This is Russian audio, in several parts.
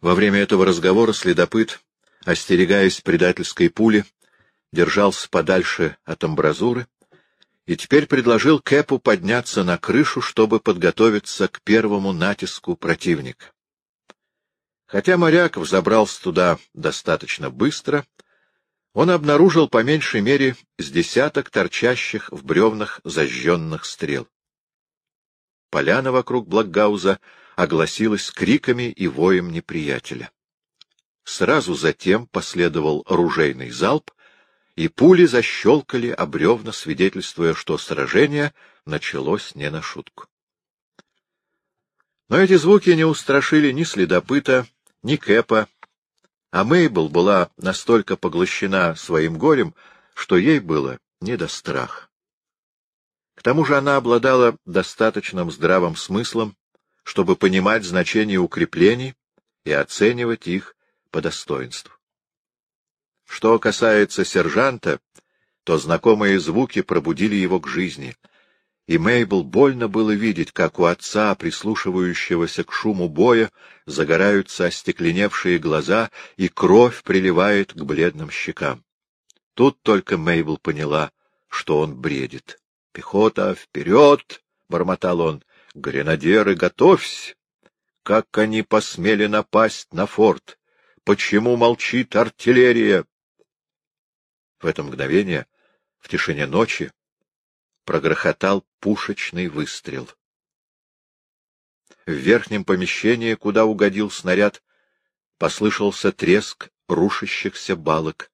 Во время этого разговора следопыт, остерегаясь предательской пули, держался подальше от амбразуры и теперь предложил Кэпу подняться на крышу, чтобы подготовиться к первому натиску противника. Хотя моряк взобрался туда достаточно быстро, он обнаружил по меньшей мере с десяток торчащих в бревнах зажженных стрел. Поляна вокруг Блокгауза огласилась криками и воем неприятеля. Сразу затем последовал ружейный залп, и пули защелкали о бревна, свидетельствуя, что сражение началось не на шутку. Но эти звуки не устрашили ни следопыта, ни Кэпа, а Мейбл была настолько поглощена своим горем, что ей было не до страха. К тому же она обладала достаточным здравым смыслом, чтобы понимать значение укреплений и оценивать их по достоинству. Что касается сержанта, то знакомые звуки пробудили его к жизни — и Мейбл больно было видеть, как у отца, прислушивающегося к шуму боя, загораются остекленевшие глаза, и кровь приливает к бледным щекам. Тут только Мейбл поняла, что он бредит. — Пехота, вперед! — бормотал он. — Гренадеры, готовься! Как они посмели напасть на форт? Почему молчит артиллерия? В это мгновение, в тишине ночи, прогрохотал пушечный выстрел. В верхнем помещении, куда угодил снаряд, послышался треск рушащихся балок,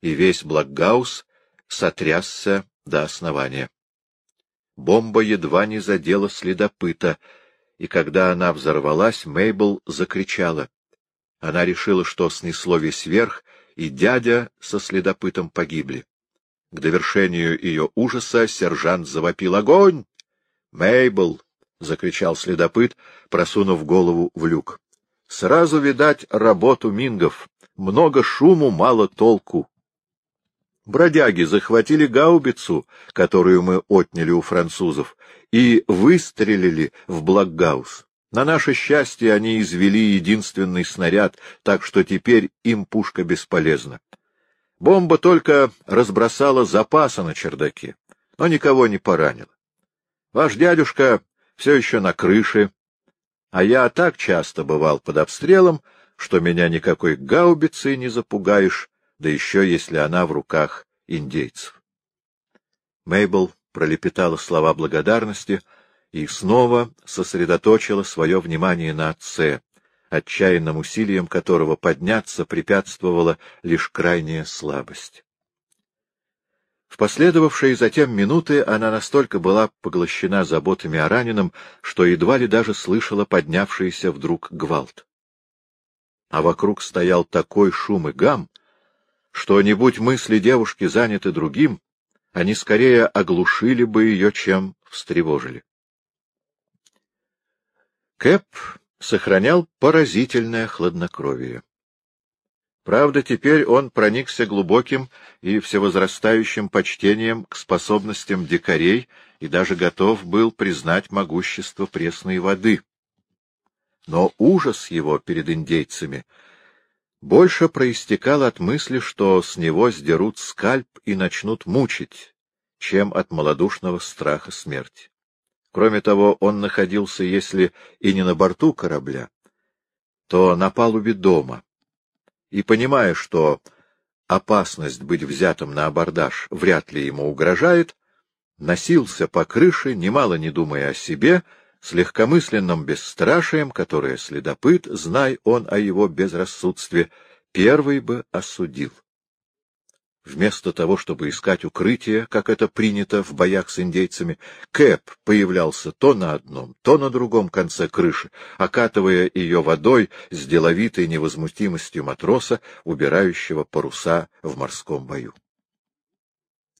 и весь Блокгаус сотрясся до основания. Бомба едва не задела следопыта, и когда она взорвалась, Мейбл закричала. Она решила, что снесло весь верх, и дядя со следопытом погибли. К довершению ее ужаса сержант завопил огонь. «Мейбл!» — закричал следопыт, просунув голову в люк. «Сразу видать работу мингов. Много шуму, мало толку. Бродяги захватили гаубицу, которую мы отняли у французов, и выстрелили в Блокгаус. На наше счастье они извели единственный снаряд, так что теперь им пушка бесполезна. Бомба только разбросала запасы на чердаке, но никого не поранила. Ваш дядюшка все еще на крыше, а я так часто бывал под обстрелом, что меня никакой гаубицей не запугаешь, да еще если она в руках индейцев. Мейбл пролепетала слова благодарности и снова сосредоточила свое внимание на отце, отчаянным усилием которого подняться препятствовала лишь крайняя слабость. В последовавшие затем минуты она настолько была поглощена заботами о раненом, что едва ли даже слышала поднявшийся вдруг гвалт. А вокруг стоял такой шум и гам, что, не будь мысли девушки заняты другим, они скорее оглушили бы ее, чем встревожили. Кэп сохранял поразительное хладнокровие. Правда, теперь он проникся глубоким и всевозрастающим почтением к способностям дикарей и даже готов был признать могущество пресной воды. Но ужас его перед индейцами больше проистекал от мысли, что с него сдерут скальп и начнут мучить, чем от малодушного страха смерти. Кроме того, он находился, если и не на борту корабля, то на палубе дома. И, понимая, что опасность быть взятым на абордаж вряд ли ему угрожает, носился по крыше, немало не думая о себе, с легкомысленным бесстрашием, которое следопыт, знай он о его безрассудстве, первый бы осудил. Вместо того, чтобы искать укрытие, как это принято в боях с индейцами, Кэп появлялся то на одном, то на другом конце крыши, окатывая ее водой с деловитой невозмутимостью матроса, убирающего паруса в морском бою.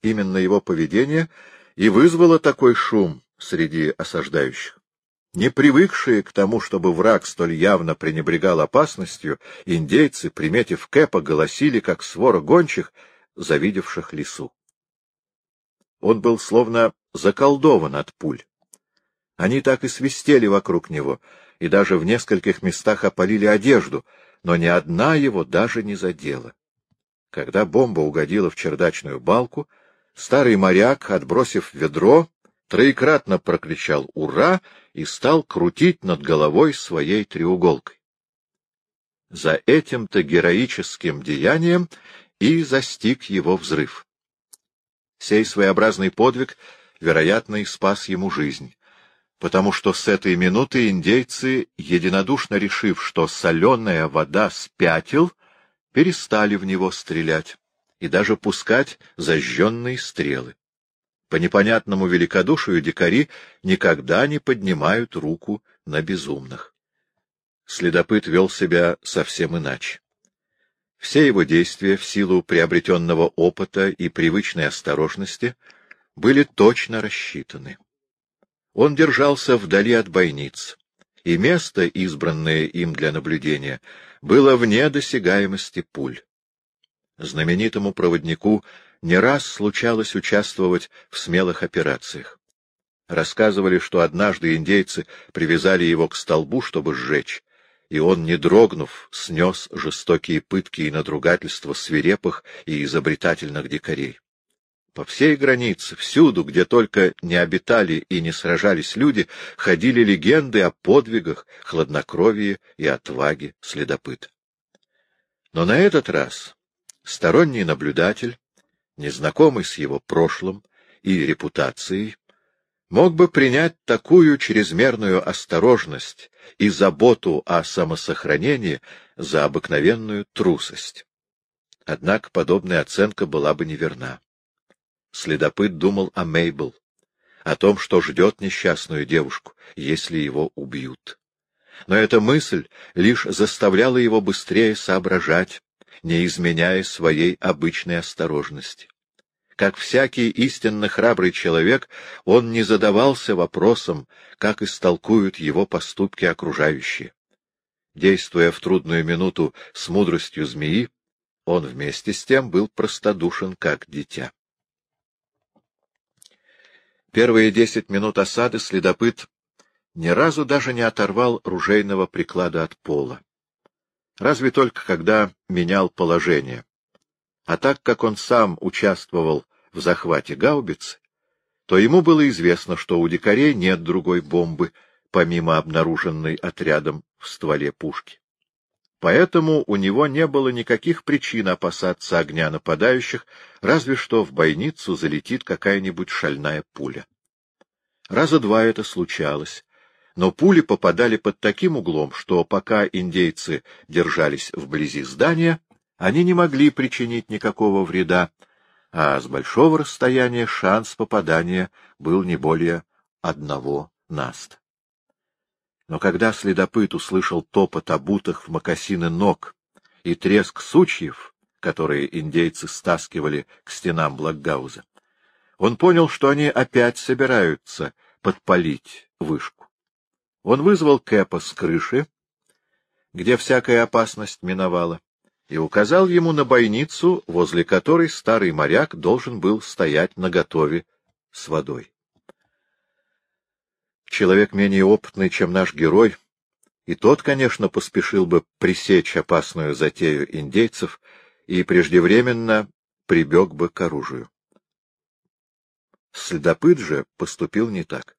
Именно его поведение и вызвало такой шум среди осаждающих. Не привыкшие к тому, чтобы враг столь явно пренебрегал опасностью, индейцы, приметив Кэпа, голосили, как свора гончих — завидевших лесу. Он был словно заколдован от пуль. Они так и свистели вокруг него, и даже в нескольких местах опалили одежду, но ни одна его даже не задела. Когда бомба угодила в чердачную балку, старый моряк, отбросив ведро, троекратно прокричал «Ура!» и стал крутить над головой своей треуголкой. За этим-то героическим деянием и застиг его взрыв. Сей своеобразный подвиг, вероятно, и спас ему жизнь, потому что с этой минуты индейцы, единодушно решив, что соленая вода спятил, перестали в него стрелять и даже пускать зажженные стрелы. По непонятному великодушию дикари никогда не поднимают руку на безумных. Следопыт вел себя совсем иначе. Все его действия в силу приобретенного опыта и привычной осторожности были точно рассчитаны. Он держался вдали от бойниц, и место, избранное им для наблюдения, было вне досягаемости пуль. Знаменитому проводнику не раз случалось участвовать в смелых операциях. Рассказывали, что однажды индейцы привязали его к столбу, чтобы сжечь, и он, не дрогнув, снес жестокие пытки и надругательства свирепых и изобретательных дикарей. По всей границе, всюду, где только не обитали и не сражались люди, ходили легенды о подвигах, хладнокровии и отваге следопыта. Но на этот раз сторонний наблюдатель, незнакомый с его прошлым и репутацией, мог бы принять такую чрезмерную осторожность и заботу о самосохранении за обыкновенную трусость. Однако подобная оценка была бы неверна. Следопыт думал о Мейбл, о том, что ждет несчастную девушку, если его убьют. Но эта мысль лишь заставляла его быстрее соображать, не изменяя своей обычной осторожности. Как всякий истинно храбрый человек, он не задавался вопросом, как истолкуют его поступки окружающие. Действуя в трудную минуту с мудростью змеи, он вместе с тем был простодушен, как дитя. Первые десять минут осады следопыт ни разу даже не оторвал ружейного приклада от пола. Разве только когда менял положение. А так как он сам участвовал в захвате гаубицы, то ему было известно, что у дикарей нет другой бомбы, помимо обнаруженной отрядом в стволе пушки. Поэтому у него не было никаких причин опасаться огня нападающих, разве что в бойницу залетит какая-нибудь шальная пуля. Раза два это случалось, но пули попадали под таким углом, что пока индейцы держались вблизи здания, они не могли причинить никакого вреда, а с большого расстояния шанс попадания был не более одного наста. Но когда следопыт услышал топот обутых в мокасины ног и треск сучьев, которые индейцы стаскивали к стенам Блокгауза, он понял, что они опять собираются подпалить вышку. Он вызвал Кэпа с крыши, где всякая опасность миновала, и указал ему на бойницу, возле которой старый моряк должен был стоять наготове с водой. Человек менее опытный, чем наш герой, и тот, конечно, поспешил бы пресечь опасную затею индейцев и преждевременно прибег бы к оружию. Следопыт же поступил не так.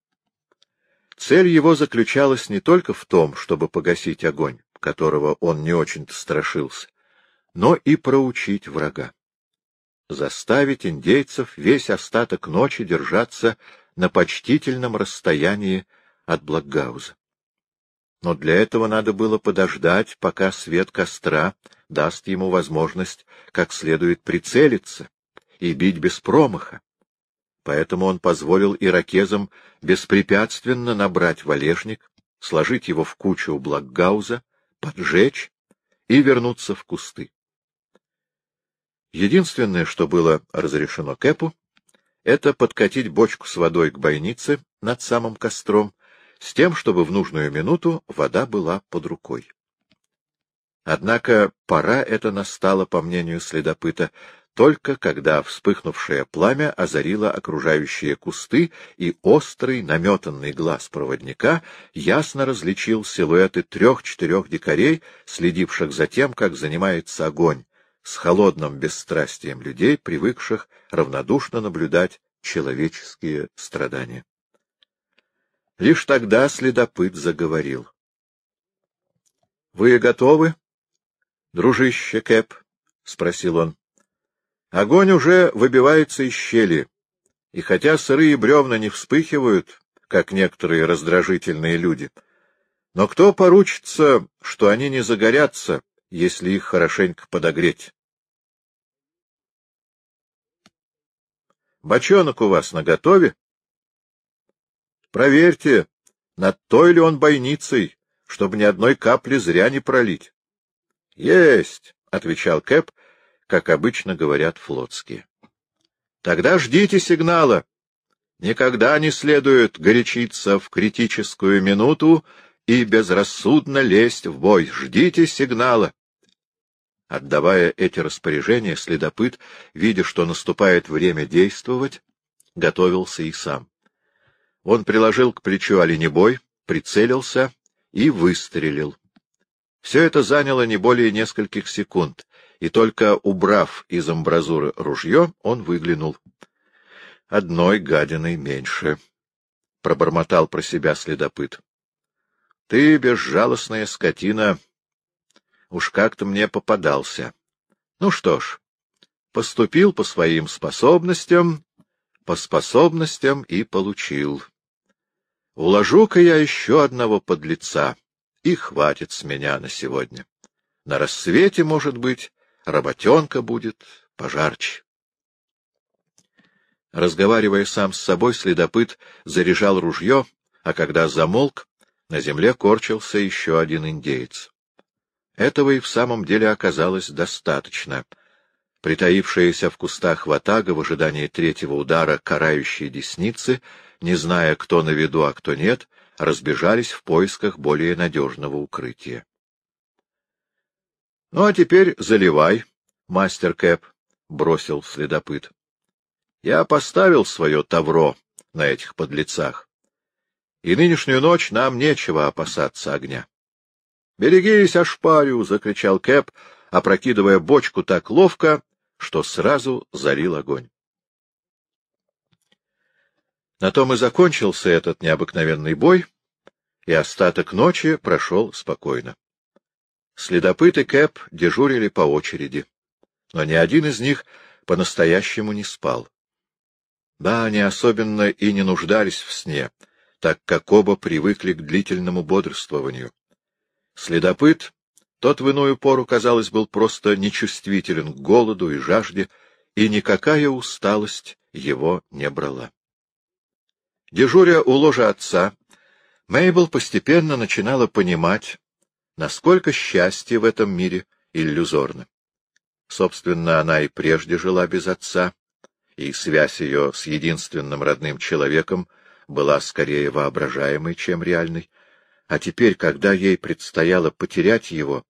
Цель его заключалась не только в том, чтобы погасить огонь, которого он не очень-то страшился, но и проучить врага. Заставить индейцев весь остаток ночи держаться на почтительном расстоянии от Блокгауза. Но для этого надо было подождать, пока свет костра даст ему возможность как следует прицелиться и бить без промаха. Поэтому он позволил иракезам беспрепятственно набрать валежник, сложить его в кучу у Блокгауза, поджечь и вернуться в кусты. Единственное, что было разрешено Кэпу, это подкатить бочку с водой к бойнице над самым костром, с тем, чтобы в нужную минуту вода была под рукой. Однако пора эта настала, по мнению следопыта, только когда вспыхнувшее пламя озарило окружающие кусты, и острый наметанный глаз проводника ясно различил силуэты трех-четырех дикарей, следивших за тем, как занимается огонь, с холодным бесстрастием людей, привыкших равнодушно наблюдать человеческие страдания. Лишь тогда следопыт заговорил. — Вы готовы, дружище Кэп? — спросил он. Огонь уже выбивается из щели, и хотя сырые бревна не вспыхивают, как некоторые раздражительные люди, но кто поручится, что они не загорятся, если их хорошенько подогреть? Бочонок у вас наготове? Проверьте, над той ли он бойницей, чтобы ни одной капли зря не пролить. — Есть, — отвечал Кэп, как обычно говорят флотские. Тогда ждите сигнала. Никогда не следует горячиться в критическую минуту и безрассудно лезть в бой. Ждите сигнала. Отдавая эти распоряжения, следопыт, видя, что наступает время действовать, готовился и сам. Он приложил к плечу оленебой, прицелился и выстрелил. Все это заняло не более нескольких секунд, и только убрав из амбразуры ружье, он выглянул. Одной гадиной меньше, — пробормотал про себя следопыт. — Ты, безжалостная скотина, уж как-то мне попадался. Ну что ж, поступил по своим способностям, по способностям и получил. Уложу-ка я еще одного подлеца, и хватит с меня на сегодня. На рассвете, может быть, работенка будет пожарче. Разговаривая сам с собой, следопыт заряжал ружье, а когда замолк, на земле корчился еще один индеец. Этого и в самом деле оказалось достаточно. Притаившаяся в кустах ватага в ожидании третьего удара карающей десницы, не зная, кто на виду, а кто нет, разбежались в поисках более надежного укрытия. — Ну, а теперь заливай, мастер Кэп, — бросил следопыт. — Я поставил свое тавро на этих подлецах, и нынешнюю ночь нам нечего опасаться огня. — Берегись, ошпарю! — закричал Кэп, опрокидывая бочку так ловко, что сразу залил огонь. На том и закончился этот необыкновенный бой, и остаток ночи прошел спокойно. Следопыт и Кэп дежурили по очереди, но ни один из них по-настоящему не спал. Да, они особенно и не нуждались в сне, так как оба привыкли к длительному бодрствованию. Следопыт, тот в иную пору, казалось, был просто нечувствителен к голоду и жажде, и никакая усталость его не брала. Дежуря у ложа отца, Мейбл постепенно начинала понимать, насколько счастье в этом мире иллюзорно. Собственно, она и прежде жила без отца, и связь ее с единственным родным человеком была скорее воображаемой, чем реальной, а теперь, когда ей предстояло потерять его,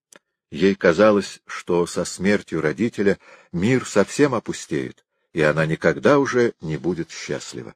ей казалось, что со смертью родителя мир совсем опустеет, и она никогда уже не будет счастлива.